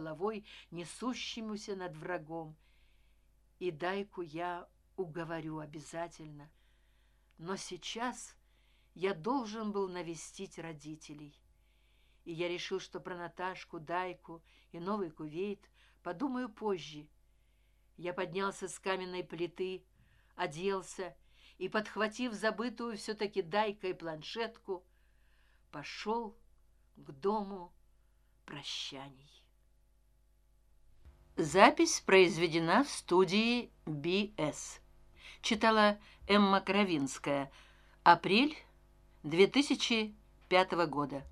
головой несущемуся над врагом. И дайку я уговорю обязательно. Но сейчас я должен был навестить родителей. И я решил что про наташку дайку и новый кувейт подумаю позже. Я поднялся с каменной плиты оделся и подхватив забытую все таки дайкой планшетку пошел к дому прощаний запись произведена в студии bs читала эмма кровинская. Апрель две тысячи пятого года